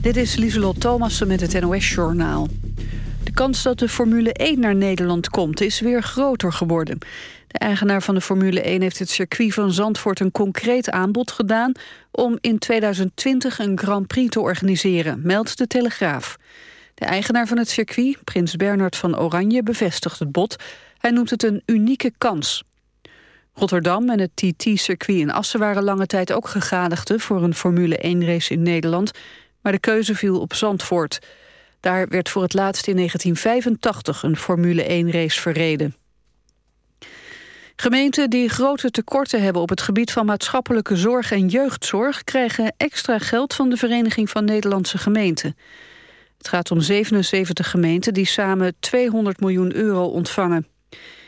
Dit is Lieselot Thomassen met het NOS-journaal. De kans dat de Formule 1 naar Nederland komt is weer groter geworden. De eigenaar van de Formule 1 heeft het circuit van Zandvoort een concreet aanbod gedaan... om in 2020 een Grand Prix te organiseren, meldt de Telegraaf. De eigenaar van het circuit, prins Bernard van Oranje, bevestigt het bod. Hij noemt het een unieke kans. Rotterdam en het TT-circuit in Assen waren lange tijd ook gegadigden... voor een Formule 1-race in Nederland, maar de keuze viel op Zandvoort. Daar werd voor het laatst in 1985 een Formule 1-race verreden. Gemeenten die grote tekorten hebben op het gebied van maatschappelijke zorg en jeugdzorg krijgen extra geld van de Vereniging van Nederlandse Gemeenten. Het gaat om 77 gemeenten die samen 200 miljoen euro ontvangen.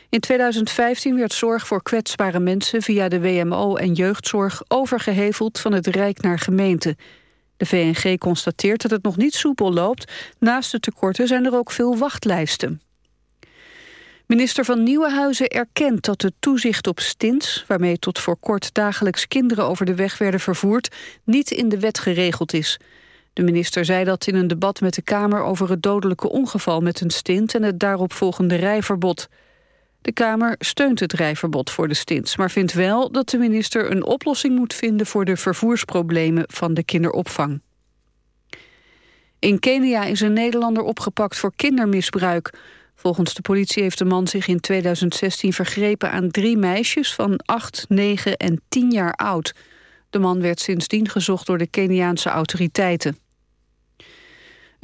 In 2015 werd zorg voor kwetsbare mensen via de WMO en jeugdzorg overgeheveld van het Rijk naar gemeenten. De VNG constateert dat het nog niet soepel loopt. Naast de tekorten zijn er ook veel wachtlijsten. Minister van Nieuwenhuizen erkent dat de toezicht op stints... waarmee tot voor kort dagelijks kinderen over de weg werden vervoerd... niet in de wet geregeld is. De minister zei dat in een debat met de Kamer... over het dodelijke ongeval met een stint... en het daaropvolgende rijverbod. De Kamer steunt het rijverbod voor de stints... maar vindt wel dat de minister een oplossing moet vinden... voor de vervoersproblemen van de kinderopvang. In Kenia is een Nederlander opgepakt voor kindermisbruik... Volgens de politie heeft de man zich in 2016 vergrepen aan drie meisjes van 8, 9 en 10 jaar oud. De man werd sindsdien gezocht door de Keniaanse autoriteiten.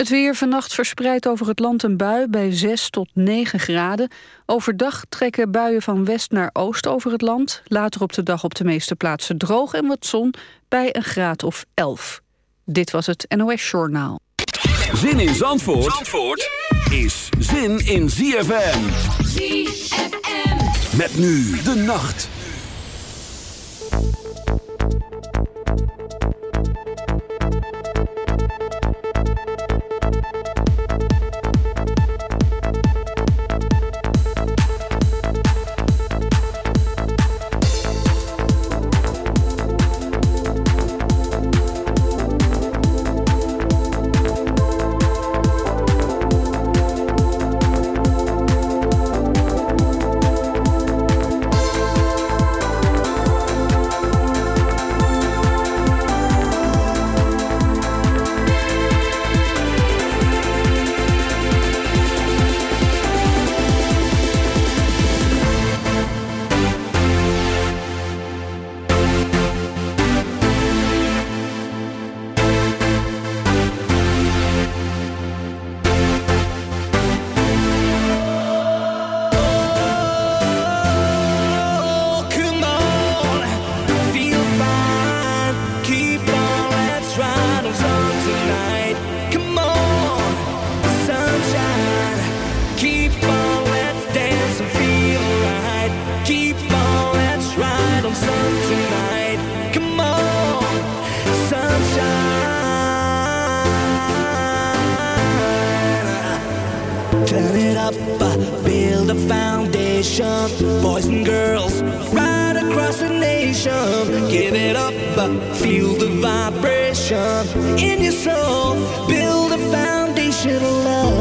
Het weer vannacht verspreidt over het land een bui bij 6 tot 9 graden. Overdag trekken buien van west naar oost over het land. Later op de dag op de meeste plaatsen droog en wat zon bij een graad of 11. Dit was het NOS Journaal. Zin in Zandvoort, Zandvoort is zin in ZFM. ZFM. Met nu de nacht. in your soul. Build a foundation of love.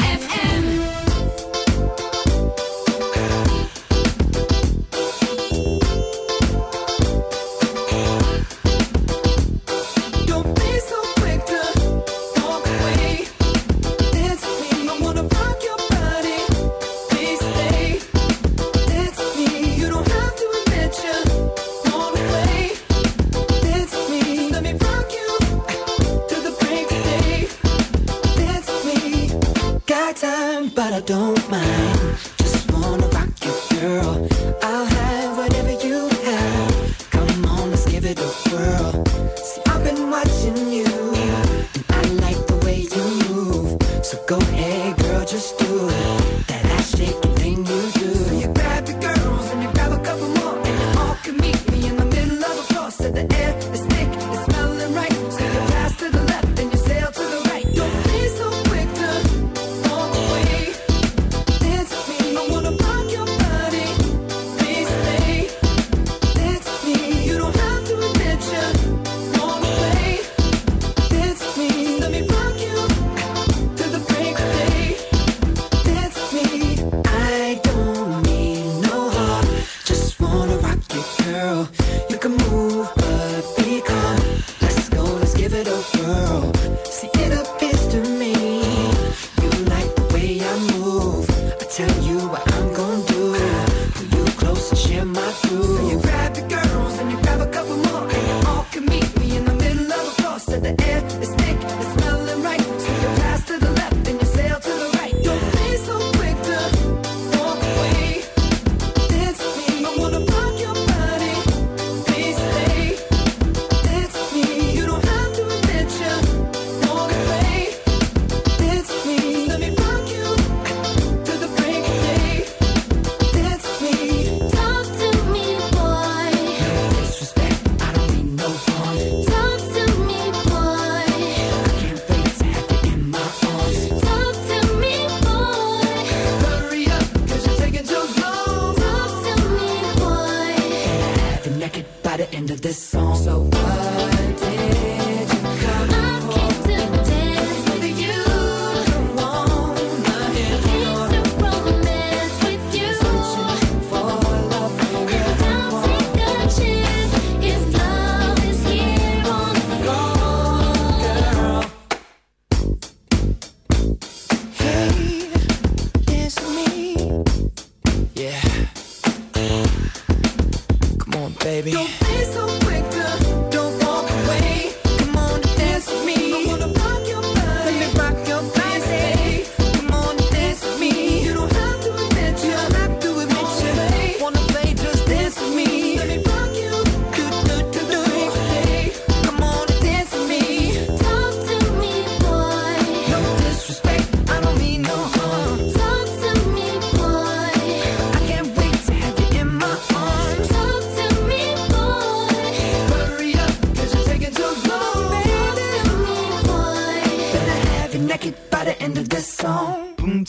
song. Boom,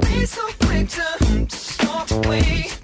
Be so quick to stop waiting.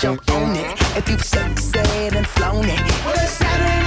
jump on it. If you've succeeded and flown it.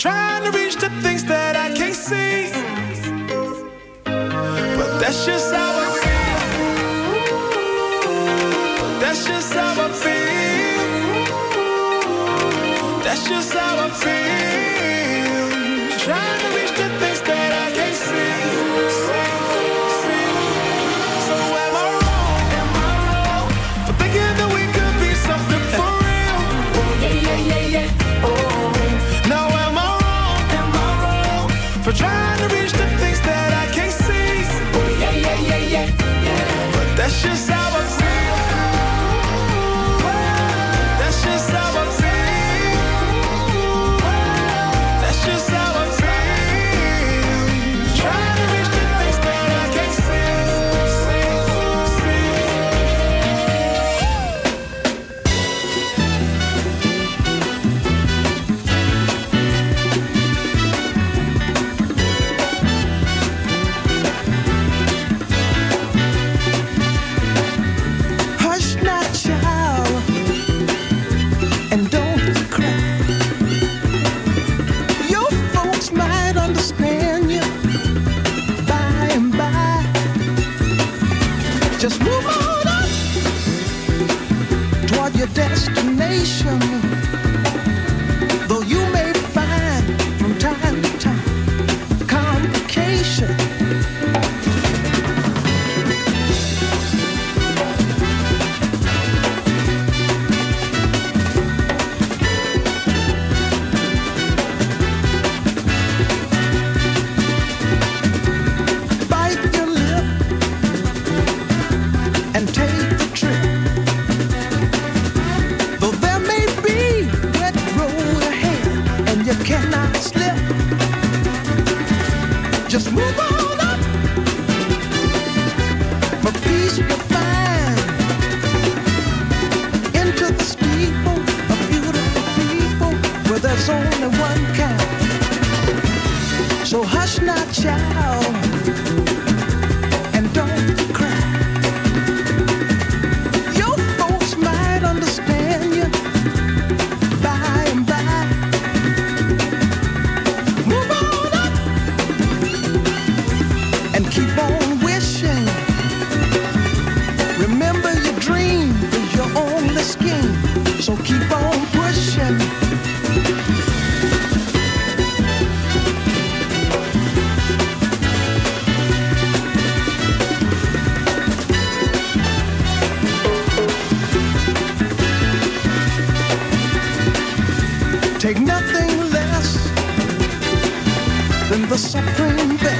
Trying to reach the things the suffering thing.